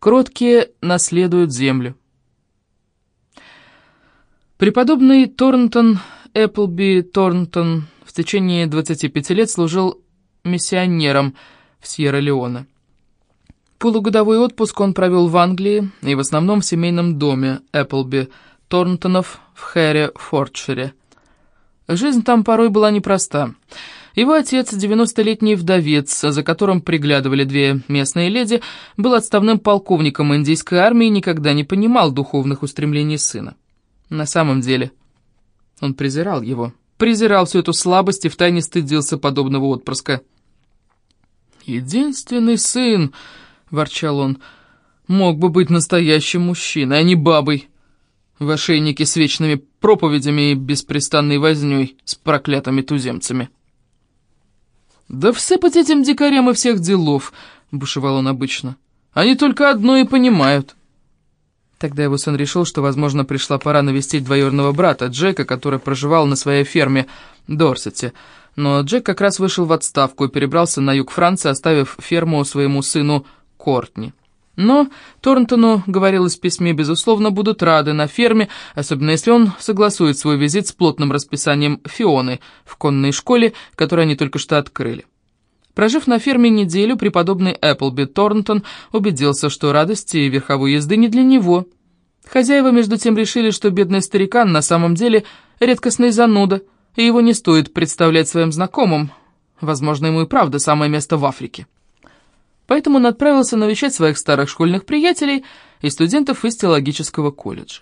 Кроткие наследуют землю. Преподобный Торнтон Эпплби Торнтон в течение 25 лет служил миссионером в Сьерра-Леоне. Полугодовой отпуск он провел в Англии и в основном в семейном доме Эпплби Торнтонов в Хэре, Фортшире. Жизнь там порой была непроста. Его отец, 90-летний вдовец, за которым приглядывали две местные леди, был отставным полковником индийской армии и никогда не понимал духовных устремлений сына. На самом деле, он презирал его, презирал всю эту слабость и втайне стыдился подобного отпрыска. «Единственный сын», — ворчал он, — «мог бы быть настоящим мужчиной, а не бабой, в ошейнике с вечными проповедями и беспрестанной вознёй с проклятыми туземцами». «Да всыпать этим дикарям и всех делов», — бушевал он обычно. «Они только одно и понимают». Тогда его сын решил, что, возможно, пришла пора навестить двоюродного брата Джека, который проживал на своей ферме Дорсете. Но Джек как раз вышел в отставку и перебрался на юг Франции, оставив ферму своему сыну Кортни. Но Торнтону говорилось в письме, безусловно, будут рады на ферме, особенно если он согласует свой визит с плотным расписанием Фионы в конной школе, которую они только что открыли. Прожив на ферме неделю, преподобный Эпплби Торнтон убедился, что радости верховой езды не для него. Хозяева между тем решили, что бедный старикан на самом деле редкостный зануда, и его не стоит представлять своим знакомым. Возможно, ему и правда самое место в Африке. Поэтому он отправился навещать своих старых школьных приятелей и студентов из теологического колледжа.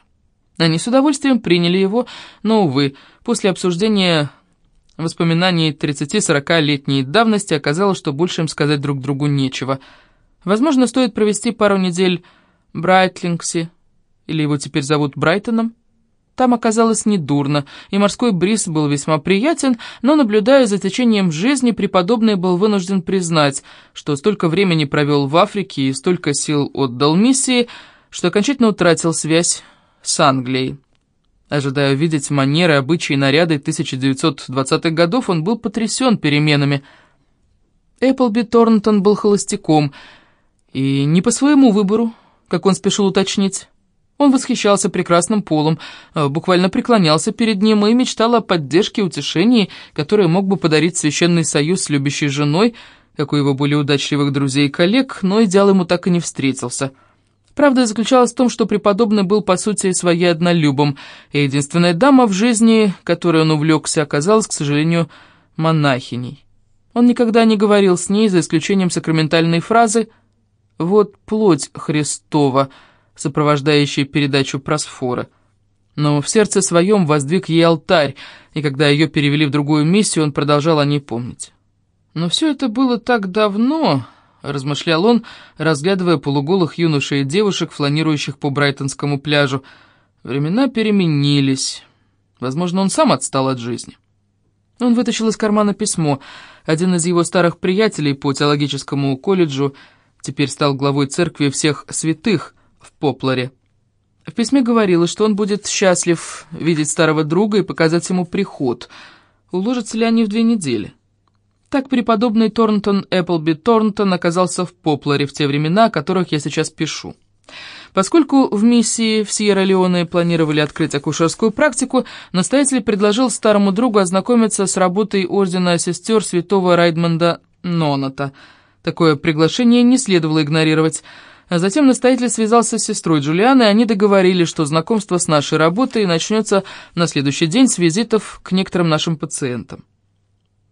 Они с удовольствием приняли его, но, увы, после обсуждения воспоминаний 30-40-летней давности оказалось, что больше им сказать друг другу нечего. Возможно, стоит провести пару недель в Брайтлингсе, или его теперь зовут Брайтоном. Там оказалось недурно, и морской бриз был весьма приятен, но, наблюдая за течением жизни, преподобный был вынужден признать, что столько времени провел в Африке и столько сил отдал миссии, что окончательно утратил связь с Англией. Ожидая увидеть манеры, обычаи и наряды 1920-х годов, он был потрясен переменами. Эпплби Торнтон был холостяком, и не по своему выбору, как он спешил уточнить. Он восхищался прекрасным полом, э, буквально преклонялся перед ним и мечтал о поддержке и утешении, которое мог бы подарить священный союз с любящей женой, как у его более удачливых друзей и коллег, но идеал ему так и не встретился — Правда заключалась в том, что преподобный был по сути своей однолюбом, и единственная дама в жизни, которой он увлекся, оказалась, к сожалению, монахиней. Он никогда не говорил с ней, за исключением сакраментальной фразы «Вот плоть Христова», сопровождающей передачу просфора. Но в сердце своем воздвиг ей алтарь, и когда ее перевели в другую миссию, он продолжал о ней помнить. Но все это было так давно, — размышлял он, разглядывая полуголых юношей и девушек, фланирующих по Брайтонскому пляжу. Времена переменились. Возможно, он сам отстал от жизни. Он вытащил из кармана письмо. Один из его старых приятелей по теологическому колледжу теперь стал главой церкви всех святых в Попларе. В письме говорилось, что он будет счастлив видеть старого друга и показать ему приход. Уложатся ли они в две недели? Так преподобный Торнтон Эпплби Торнтон оказался в Попларе в те времена, о которых я сейчас пишу. Поскольку в миссии в Сьерра-Леоне планировали открыть акушерскую практику, настоятель предложил старому другу ознакомиться с работой Ордена Сестер Святого Райдмонда Ноната. Такое приглашение не следовало игнорировать. Затем настоятель связался с сестрой Джулианой, и они договорились, что знакомство с нашей работой начнется на следующий день с визитов к некоторым нашим пациентам.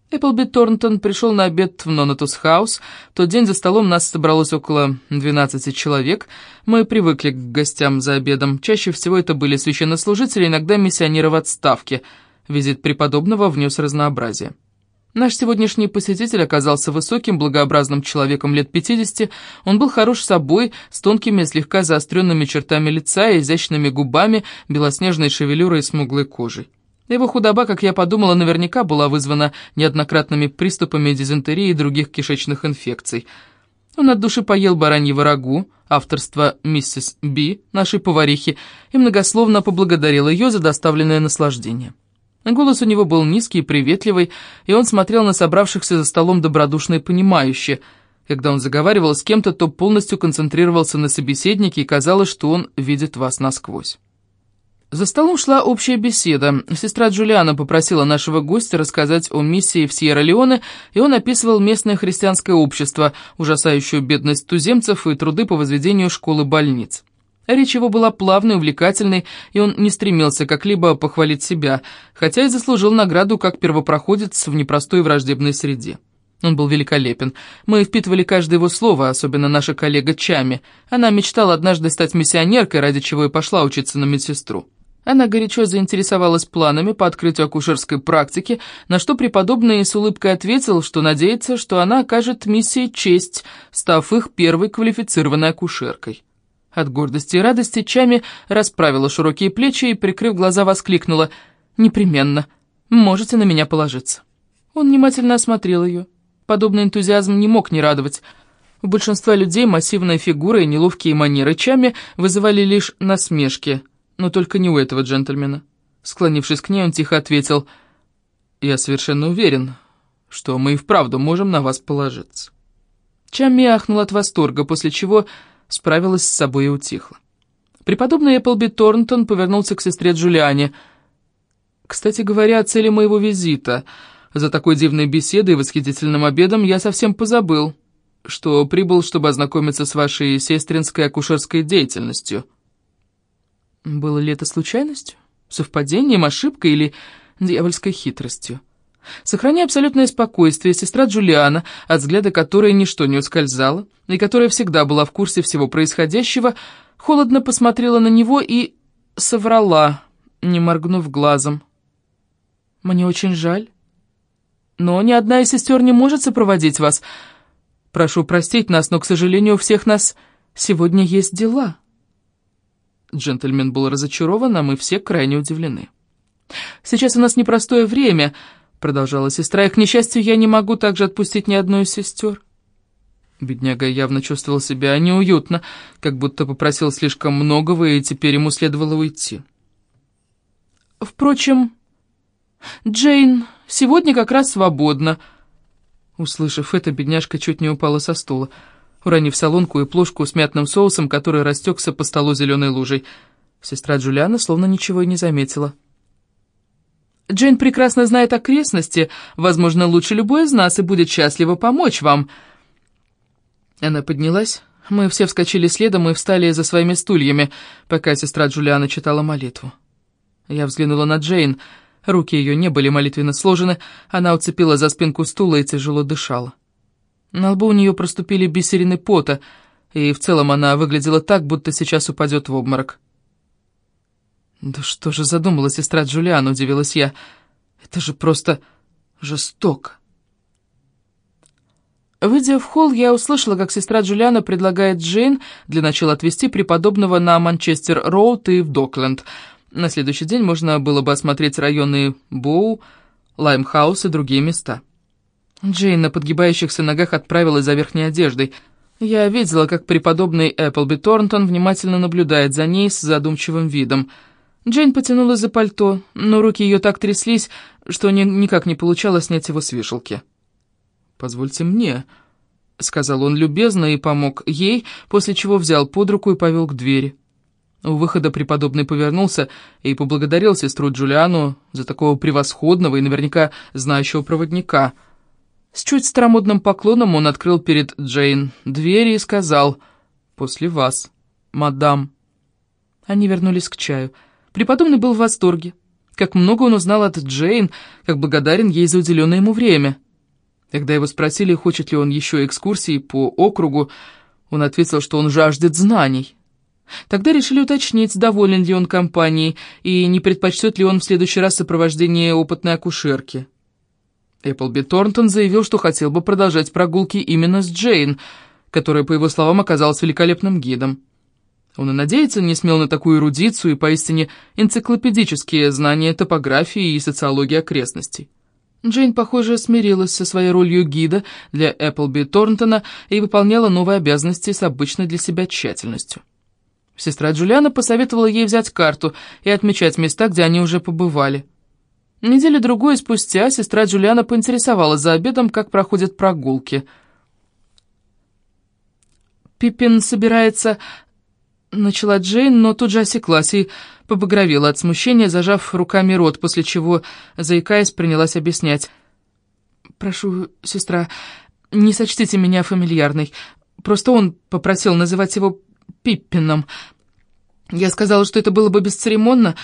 Эпплби Торнтон пришел на обед в Нонатус Хаус. Тот день за столом нас собралось около 12 человек. Мы привыкли к гостям за обедом. Чаще всего это были священнослужители, иногда миссионеры в отставке. Визит преподобного внес разнообразие. Наш сегодняшний посетитель оказался высоким, благообразным человеком лет 50. Он был хорош собой, с тонкими, слегка заостренными чертами лица, изящными губами, белоснежной шевелюрой и смуглой кожей. Его худоба, как я подумала, наверняка была вызвана неоднократными приступами дизентерии и других кишечных инфекций. Он от души поел бараньего рагу, авторства миссис Би, нашей поварихи, и многословно поблагодарил ее за доставленное наслаждение. Голос у него был низкий и приветливый, и он смотрел на собравшихся за столом добродушно и понимающе. Когда он заговаривал с кем-то, то полностью концентрировался на собеседнике, и казалось, что он видит вас насквозь. За столом шла общая беседа. Сестра Джулиана попросила нашего гостя рассказать о миссии в Сьерра-Леоне, и он описывал местное христианское общество, ужасающую бедность туземцев и труды по возведению школы-больниц. Речь его была плавной, увлекательной, и он не стремился как-либо похвалить себя, хотя и заслужил награду как первопроходец в непростой враждебной среде. Он был великолепен. Мы впитывали каждое его слово, особенно наша коллега Чами. Она мечтала однажды стать миссионеркой, ради чего и пошла учиться на медсестру. Она горячо заинтересовалась планами по открытию акушерской практики, на что преподобный с улыбкой ответил, что надеется, что она окажет миссии честь, став их первой квалифицированной акушеркой. От гордости и радости Чами расправила широкие плечи и, прикрыв глаза, воскликнула «Непременно, можете на меня положиться». Он внимательно осмотрел ее. Подобный энтузиазм не мог не радовать. У большинства людей массивная фигура и неловкие манеры Чами вызывали лишь насмешки – но только не у этого джентльмена. Склонившись к ней, он тихо ответил, «Я совершенно уверен, что мы и вправду можем на вас положиться». Чамми ахнул от восторга, после чего справилась с собой и утихла. Преподобный Эпплби Торнтон повернулся к сестре Джулиане. «Кстати говоря, о цели моего визита. За такой дивной беседой и восхитительным обедом я совсем позабыл, что прибыл, чтобы ознакомиться с вашей сестринской акушерской деятельностью». Было ли это случайностью, совпадением, ошибкой или дьявольской хитростью? Сохраняя абсолютное спокойствие, сестра Джулиана, от взгляда которой ничто не ускользало, и которая всегда была в курсе всего происходящего, холодно посмотрела на него и соврала, не моргнув глазом. «Мне очень жаль, но ни одна из сестер не может сопроводить вас. Прошу простить нас, но, к сожалению, у всех нас сегодня есть дела». Джентльмен был разочарован, а мы все крайне удивлены. «Сейчас у нас непростое время», — продолжала сестра, «и, к несчастью, я не могу также отпустить ни одну из сестер». Бедняга явно чувствовал себя неуютно, как будто попросил слишком многого, и теперь ему следовало уйти. «Впрочем, Джейн сегодня как раз свободна». Услышав это, бедняжка чуть не упала со стула уронив солонку и плошку с мятным соусом, который растекся по столу зеленой лужей. Сестра Джулиана словно ничего и не заметила. «Джейн прекрасно знает окрестности, возможно, лучше любой из нас и будет счастлива помочь вам». Она поднялась. Мы все вскочили следом и встали за своими стульями, пока сестра Джулиана читала молитву. Я взглянула на Джейн. Руки ее не были молитвенно сложены, она уцепила за спинку стула и тяжело дышала. На лбу у нее проступили бисерины пота, и в целом она выглядела так, будто сейчас упадет в обморок. «Да что же задумала сестра Джулиана?» — удивилась я. «Это же просто жестоко». Выйдя в холл, я услышала, как сестра Джулиана предлагает Джейн для начала отвезти преподобного на Манчестер-Роуд и в Докленд. На следующий день можно было бы осмотреть районы Боу, Лаймхаус и другие места. Джейн на подгибающихся ногах отправилась за верхней одеждой. Я видела, как преподобный Эпплби Торнтон внимательно наблюдает за ней с задумчивым видом. Джейн потянулась за пальто, но руки ее так тряслись, что ни никак не получалось снять его с вешалки. «Позвольте мне», — сказал он любезно и помог ей, после чего взял под руку и повел к двери. У выхода преподобный повернулся и поблагодарил сестру Джулиану за такого превосходного и наверняка знающего проводника — с чуть старомодным поклоном он открыл перед Джейн двери и сказал «После вас, мадам». Они вернулись к чаю. Преподобный был в восторге. Как много он узнал от Джейн, как благодарен ей за уделенное ему время. Когда его спросили, хочет ли он еще экскурсии по округу, он ответил, что он жаждет знаний. Тогда решили уточнить, доволен ли он компанией и не предпочтет ли он в следующий раз сопровождение опытной акушерки. Эпплби Торнтон заявил, что хотел бы продолжать прогулки именно с Джейн, которая, по его словам, оказалась великолепным гидом. Он и надеяться не смел на такую эрудицию и поистине энциклопедические знания топографии и социологии окрестностей. Джейн, похоже, смирилась со своей ролью гида для Эпплби Торнтона и выполняла новые обязанности с обычной для себя тщательностью. Сестра Джулиана посоветовала ей взять карту и отмечать места, где они уже побывали – Неделю-другой спустя сестра Джулиана поинтересовалась за обедом, как проходят прогулки. Пиппин собирается...» Начала Джейн, но тут же осеклась и побагровела от смущения, зажав руками рот, после чего, заикаясь, принялась объяснять. «Прошу, сестра, не сочтите меня фамильярной. Просто он попросил называть его Пиппином. Я сказала, что это было бы бесцеремонно,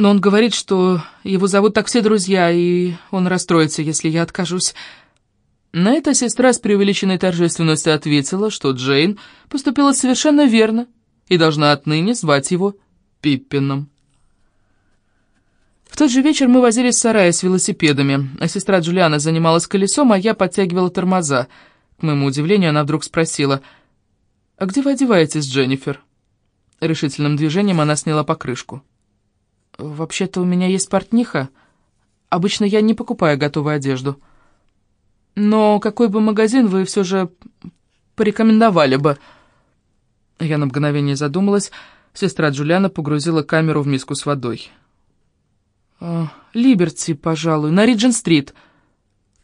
но он говорит, что его зовут так все друзья, и он расстроится, если я откажусь». На это сестра с преувеличенной торжественностью ответила, что Джейн поступила совершенно верно и должна отныне звать его Пиппином. В тот же вечер мы возились в сарае с велосипедами, а сестра Джулиана занималась колесом, а я подтягивала тормоза. К моему удивлению, она вдруг спросила, «А где вы одеваетесь, Дженнифер?» Решительным движением она сняла покрышку. «Вообще-то у меня есть портниха. Обычно я не покупаю готовую одежду». Но какой бы магазин вы все же порекомендовали бы?» Я на мгновение задумалась. Сестра Джулиана погрузила камеру в миску с водой. «А, «Либерти, пожалуй, на Риджин-стрит».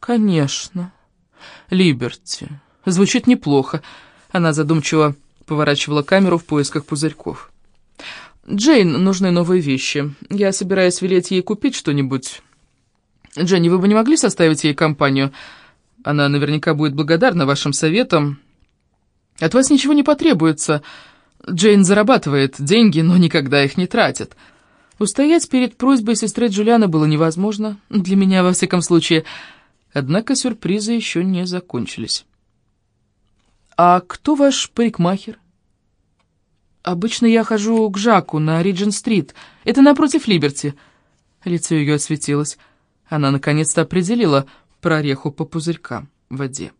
«Конечно. Либерти. Звучит неплохо». Она задумчиво поворачивала камеру в поисках пузырьков. «Джейн нужны новые вещи. Я собираюсь велеть ей купить что-нибудь. Дженни, вы бы не могли составить ей компанию?» Она наверняка будет благодарна вашим советам. От вас ничего не потребуется. Джейн зарабатывает деньги, но никогда их не тратит. Устоять перед просьбой сестры Джулианы было невозможно, для меня во всяком случае. Однако сюрпризы еще не закончились. «А кто ваш парикмахер?» «Обычно я хожу к Жаку на Риджин-стрит. Это напротив Либерти». Лицо ее осветилось. Она наконец-то определила — прореху по пузырькам в воде.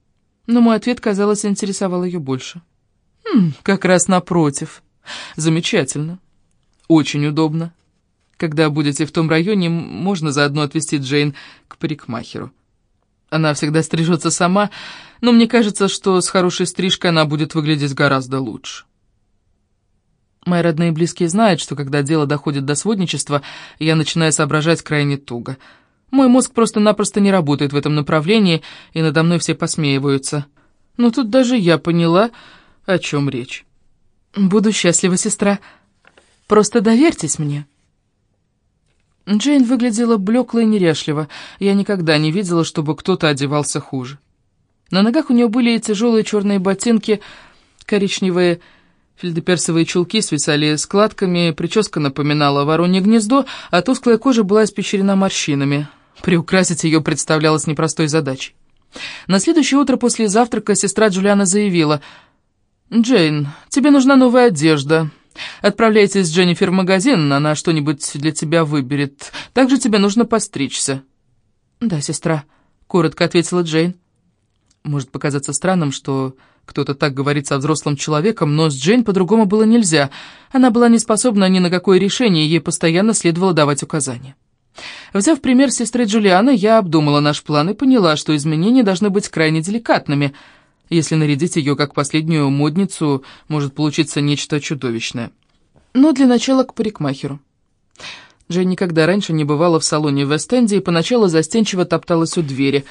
Но мой ответ, казалось, интересовал ее больше. «Хм, как раз напротив. Замечательно. Очень удобно. Когда будете в том районе, можно заодно отвезти Джейн к парикмахеру. Она всегда стрижется сама, но мне кажется, что с хорошей стрижкой она будет выглядеть гораздо лучше». Мои родные и близкие знают, что когда дело доходит до сводничества, я начинаю соображать крайне туго — мой мозг просто-напросто не работает в этом направлении, и надо мной все посмеиваются. Но тут даже я поняла, о чем речь. Буду счастлива, сестра. Просто доверьтесь мне. Джейн выглядела блекло и неряшливо. Я никогда не видела, чтобы кто-то одевался хуже. На ногах у нее были тяжелые черные ботинки, коричневые фельдеперсовые чулки свисали складками, прическа напоминала воронье гнездо, а тусклая кожа была испещрена морщинами. Приукрасить ее представлялось непростой задачей. На следующее утро после завтрака сестра Джулиана заявила, «Джейн, тебе нужна новая одежда. Отправляйтесь с Дженнифер в магазин, она что-нибудь для тебя выберет. Также тебе нужно постричься». «Да, сестра», — коротко ответила Джейн. Может показаться странным, что кто-то так говорит со взрослым человеком, но с Джейн по-другому было нельзя. Она была не способна ни на какое решение, ей постоянно следовало давать указания. Взяв пример сестры Джулианы, я обдумала наш план и поняла, что изменения должны быть крайне деликатными. Если нарядить ее как последнюю модницу, может получиться нечто чудовищное. Но для начала к парикмахеру. Джейн никогда раньше не бывала в салоне в Вест-Энде и поначалу застенчиво топталась у двери.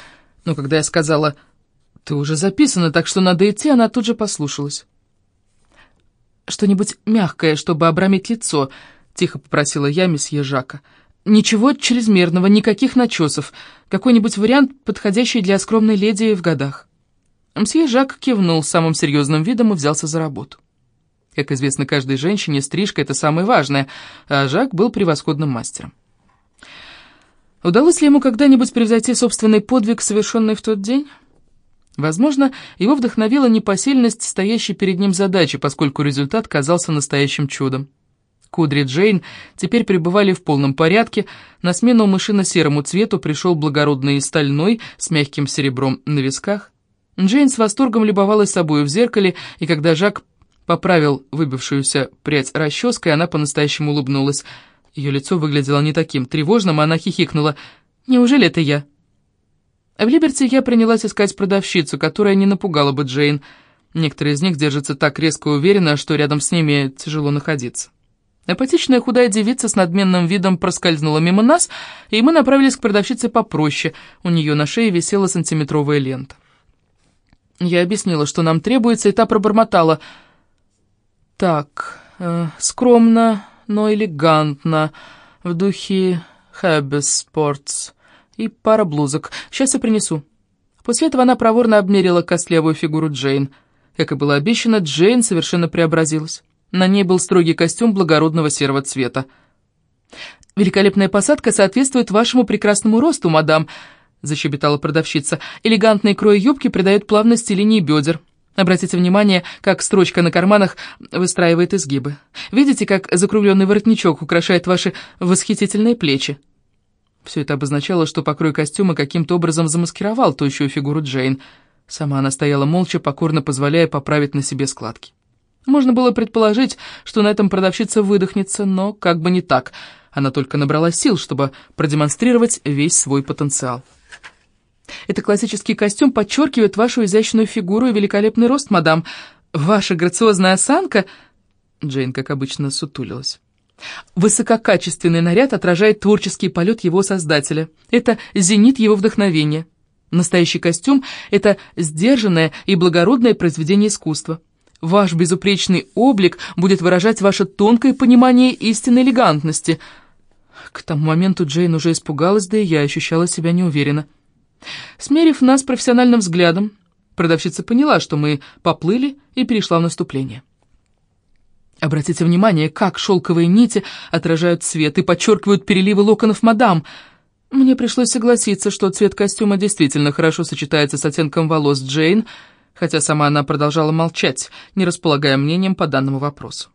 Но когда я сказала «Ты уже записана, так что надо идти», она тут же послушалась. «Что-нибудь мягкое, чтобы обрамить лицо», — тихо попросила я месье Жака. Ничего чрезмерного, никаких начесов. Какой-нибудь вариант, подходящий для скромной леди в годах. Мсье Жак кивнул самым серьезным видом и взялся за работу. Как известно каждой женщине, стрижка — это самое важное, а Жак был превосходным мастером. Удалось ли ему когда-нибудь превзойти собственный подвиг, совершенный в тот день? Возможно, его вдохновила непосильность стоящей перед ним задачи, поскольку результат казался настоящим чудом. Кудри Джейн теперь пребывали в полном порядке, на смену мышино-серому цвету пришел благородный стальной с мягким серебром на висках. Джейн с восторгом любовалась собой в зеркале, и когда Жак поправил выбившуюся прядь расческой, она по-настоящему улыбнулась. Ее лицо выглядело не таким тревожным, а она хихикнула. «Неужели это я?» В Либерти я принялась искать продавщицу, которая не напугала бы Джейн. Некоторые из них держатся так резко и уверенно, что рядом с ними тяжело находиться. Апатичная худая девица с надменным видом проскользнула мимо нас, и мы направились к продавщице попроще. У нее на шее висела сантиметровая лента. Я объяснила, что нам требуется, и та пробормотала. Так, э, скромно, но элегантно, в духе Хэббис Спортс и пара блузок. Сейчас я принесу». После этого она проворно обмерила костлявую фигуру Джейн. Как и было обещано, Джейн совершенно преобразилась. На ней был строгий костюм благородного серого цвета. «Великолепная посадка соответствует вашему прекрасному росту, мадам», — защебетала продавщица. «Элегантный крой юбки придает плавности линии бедер. Обратите внимание, как строчка на карманах выстраивает изгибы. Видите, как закругленный воротничок украшает ваши восхитительные плечи?» Все это обозначало, что покрой костюма каким-то образом замаскировал тощую фигуру Джейн. Сама она стояла молча, покорно позволяя поправить на себе складки. Можно было предположить, что на этом продавщица выдохнется, но как бы не так. Она только набрала сил, чтобы продемонстрировать весь свой потенциал. «Это классический костюм подчеркивает вашу изящную фигуру и великолепный рост, мадам. Ваша грациозная осанка...» Джейн, как обычно, сутулилась. Высококачественный наряд отражает творческий полет его создателя. Это зенит его вдохновения. Настоящий костюм — это сдержанное и благородное произведение искусства. Ваш безупречный облик будет выражать ваше тонкое понимание истинной элегантности. К тому моменту Джейн уже испугалась, да и я ощущала себя неуверенно. Смерив нас профессиональным взглядом, продавщица поняла, что мы поплыли и перешла в наступление. Обратите внимание, как шелковые нити отражают свет и подчеркивают переливы локонов мадам. Мне пришлось согласиться, что цвет костюма действительно хорошо сочетается с оттенком волос Джейн, хотя сама она продолжала молчать, не располагая мнением по данному вопросу.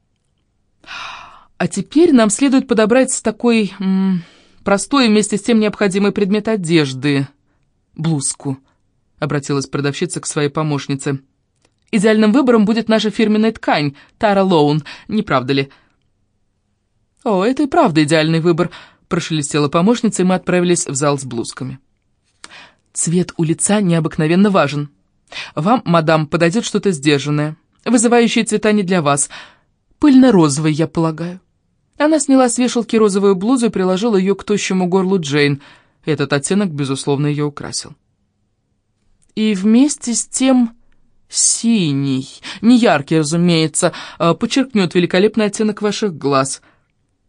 А теперь нам следует подобрать такой м, простой вместе с тем необходимый предмет одежды — блузку, — обратилась продавщица к своей помощнице. Идеальным выбором будет наша фирменная ткань, Тара Лоун, не правда ли?» «О, это и правда идеальный выбор», — прошелестела помощница, и мы отправились в зал с блузками. «Цвет у лица необыкновенно важен. Вам, мадам, подойдет что-то сдержанное. Вызывающие цвета не для вас. Пыльно-розовый, я полагаю». Она сняла с вешалки розовую блузу и приложила ее к тощему горлу Джейн. Этот оттенок, безусловно, ее украсил. И вместе с тем Синий, не яркий, разумеется, а подчеркнет великолепный оттенок ваших глаз.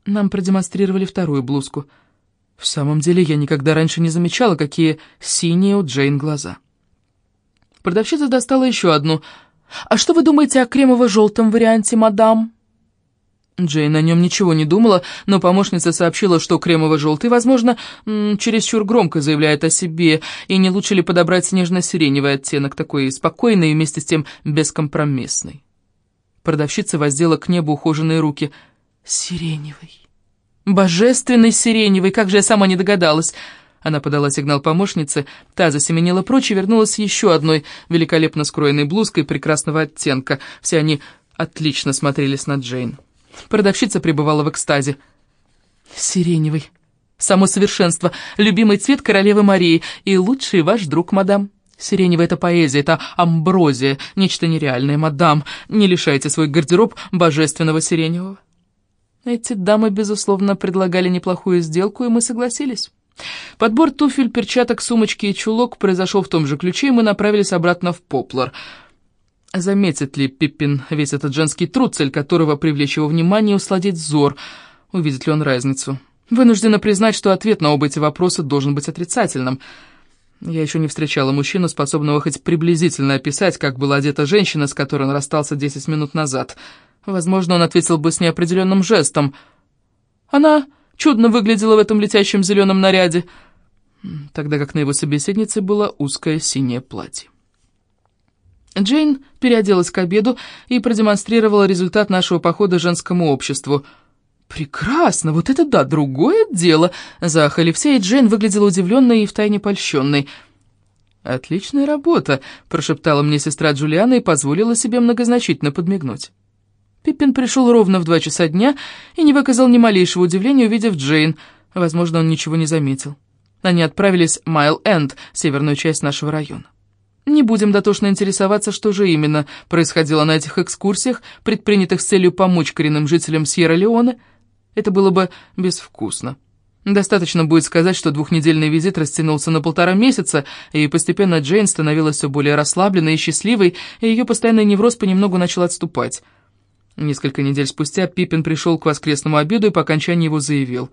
Нам продемонстрировали вторую блузку. В самом деле, я никогда раньше не замечала, какие синие у Джейн глаза. Продавщица достала еще одну. «А что вы думаете о кремово-желтом варианте, мадам?» Джейн о нем ничего не думала, но помощница сообщила, что кремово-желтый, возможно, чересчур громко заявляет о себе, и не лучше ли подобрать нежно-сиреневый оттенок, такой спокойный и вместе с тем бескомпромиссный. Продавщица воздела к небу ухоженные руки. «Сиреневый! Божественный сиреневый! Как же я сама не догадалась!» Она подала сигнал помощнице, та засеменила прочь и вернулась еще одной великолепно скроенной блузкой прекрасного оттенка. Все они отлично смотрелись на Джейн. Продавщица пребывала в экстазе. «Сиреневый. Само совершенство. Любимый цвет королевы Марии. И лучший ваш друг, мадам. Сиреневый — это поэзия, это амброзия, нечто нереальное, мадам. Не лишайте свой гардероб божественного сиреневого». Эти дамы, безусловно, предлагали неплохую сделку, и мы согласились. Подбор туфель, перчаток, сумочки и чулок произошел в том же ключе, и мы направились обратно в Поплар — Заметит ли Пиппин весь этот женский труд, цель которого привлечь его внимание и усладить взор? Увидит ли он разницу? Вынуждена признать, что ответ на оба эти вопроса должен быть отрицательным. Я еще не встречала мужчину, способного хоть приблизительно описать, как была одета женщина, с которой он расстался 10 минут назад. Возможно, он ответил бы с неопределенным жестом. Она чудно выглядела в этом летящем зеленом наряде, тогда как на его собеседнице было узкое синее платье. Джейн переоделась к обеду и продемонстрировала результат нашего похода женскому обществу. «Прекрасно! Вот это да, другое дело!» Заахали все, и Джейн выглядела удивленной и втайне польщенной. «Отличная работа!» — прошептала мне сестра Джулиана и позволила себе многозначительно подмигнуть. Пиппин пришел ровно в два часа дня и не выказал ни малейшего удивления, увидев Джейн. Возможно, он ничего не заметил. Они отправились в Майл-Энд, северную часть нашего района. Не будем дотошно интересоваться, что же именно происходило на этих экскурсиях, предпринятых с целью помочь коренным жителям Сьерра-Леоне. Это было бы безвкусно. Достаточно будет сказать, что двухнедельный визит растянулся на полтора месяца, и постепенно Джейн становилась все более расслабленной и счастливой, и ее постоянный невроз понемногу начал отступать. Несколько недель спустя Пиппин пришел к воскресному обеду и по окончании его заявил.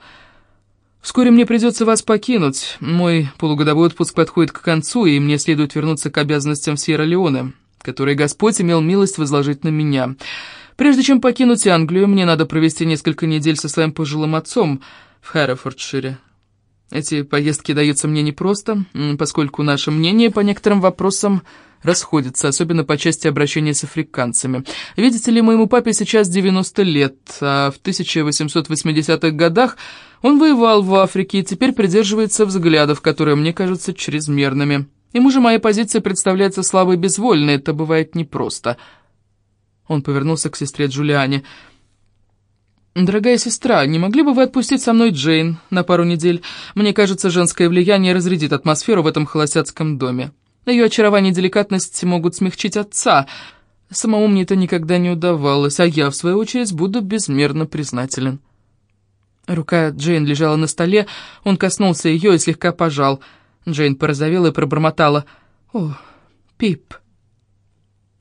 «Вскоре мне придется вас покинуть. Мой полугодовой отпуск подходит к концу, и мне следует вернуться к обязанностям Сьерра-Леоне, которые Господь имел милость возложить на меня. Прежде чем покинуть Англию, мне надо провести несколько недель со своим пожилым отцом в Хэррофордшире. Эти поездки даются мне непросто, поскольку наше мнение по некоторым вопросам расходятся, особенно по части обращения с африканцами. Видите ли, моему папе сейчас 90 лет, а в 1880-х годах он воевал в Африке и теперь придерживается взглядов, которые мне кажутся чрезмерными. Ему же моя позиция представляется слабой и безвольной, это бывает непросто. Он повернулся к сестре Джулиане. «Дорогая сестра, не могли бы вы отпустить со мной Джейн на пару недель? Мне кажется, женское влияние разрядит атмосферу в этом холостяцком доме. Ее очарование и деликатность могут смягчить отца. Самому мне это никогда не удавалось, а я, в свою очередь, буду безмерно признателен». Рука Джейн лежала на столе, он коснулся ее и слегка пожал. Джейн порозовела и пробормотала. «О, Пип».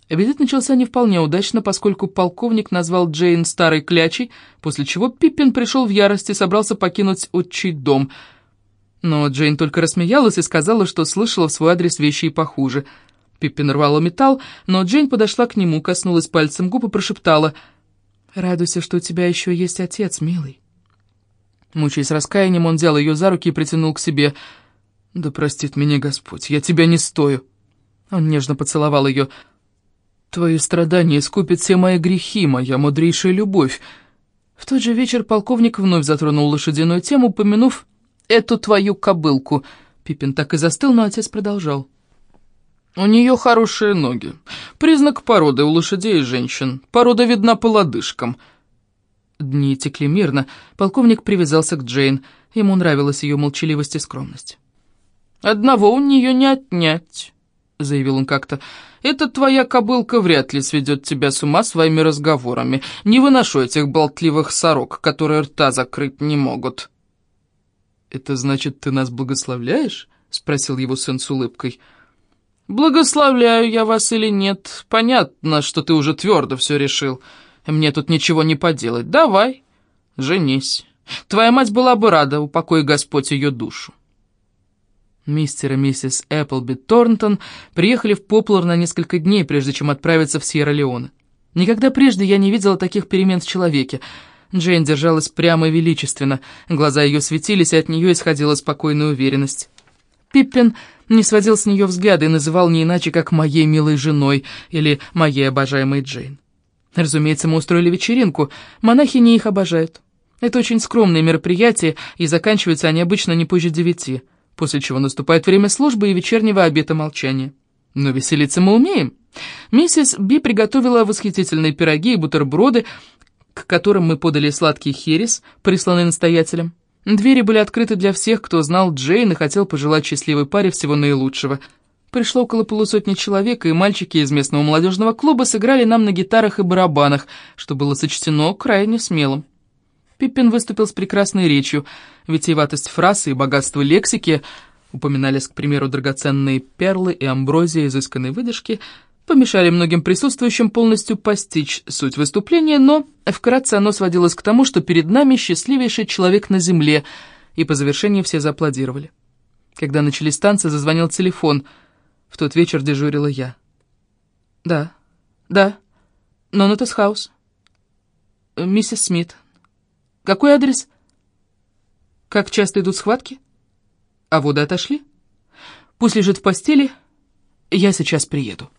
Визит начался не вполне удачно, поскольку полковник назвал Джейн старой клячей, после чего Пиппин пришел в ярость и собрался покинуть отчий дом — но Джейн только рассмеялась и сказала, что слышала в свой адрес вещи и похуже. Пиппин рвала металл, но Джейн подошла к нему, коснулась пальцем губ и прошептала. «Радуйся, что у тебя еще есть отец, милый». Мучаясь раскаянием, он взял ее за руки и притянул к себе. «Да простит меня Господь, я тебя не стою». Он нежно поцеловал ее. «Твои страдания искупят все мои грехи, моя мудрейшая любовь». В тот же вечер полковник вновь затронул лошадиную тему, помянув эту твою кобылку». Пипин так и застыл, но отец продолжал. «У нее хорошие ноги. Признак породы у лошадей и женщин. Порода видна по лодыжкам». Дни текли мирно. Полковник привязался к Джейн. Ему нравилась ее молчаливость и скромность. «Одного у нее не отнять», — заявил он как-то. «Эта твоя кобылка вряд ли сведет тебя с ума своими разговорами. Не выношу этих болтливых сорок, которые рта закрыть не могут». «Это значит, ты нас благословляешь?» — спросил его сын с улыбкой. «Благословляю я вас или нет, понятно, что ты уже твердо все решил. Мне тут ничего не поделать. Давай, женись. Твоя мать была бы рада, упокой Господь ее душу». Мистер и миссис Эпплби Торнтон приехали в Поплар на несколько дней, прежде чем отправиться в Сьерра-Леоне. Никогда прежде я не видела таких перемен в человеке — Джейн держалась прямо и величественно, глаза ее светились, и от нее исходила спокойная уверенность. Пиппин не сводил с нее взгляда и называл не иначе, как «моей милой женой» или «моей обожаемой Джейн». Разумеется, мы устроили вечеринку, монахи не их обожают. Это очень скромные мероприятия, и заканчиваются они обычно не позже девяти, после чего наступает время службы и вечернего обета молчания. Но веселиться мы умеем. Миссис Би приготовила восхитительные пироги и бутерброды, к которым мы подали сладкий херес, присланный настоятелем. Двери были открыты для всех, кто знал Джейн и хотел пожелать счастливой паре всего наилучшего. Пришло около полусотни человек, и мальчики из местного молодежного клуба сыграли нам на гитарах и барабанах, что было сочтено крайне смелым. Пиппин выступил с прекрасной речью, витиеватость фраз и богатство лексики, упоминались, к примеру, драгоценные перлы и амброзия изысканной выдержки — помешали многим присутствующим полностью постичь суть выступления, но вкратце оно сводилось к тому, что перед нами счастливейший человек на земле, и по завершении все зааплодировали. Когда начались танцы, зазвонил телефон. В тот вечер дежурила я. «Да, да, Нонотас Хаус. Миссис Смит. Какой адрес? Как часто идут схватки? А воды отошли? Пусть лежит в постели, я сейчас приеду».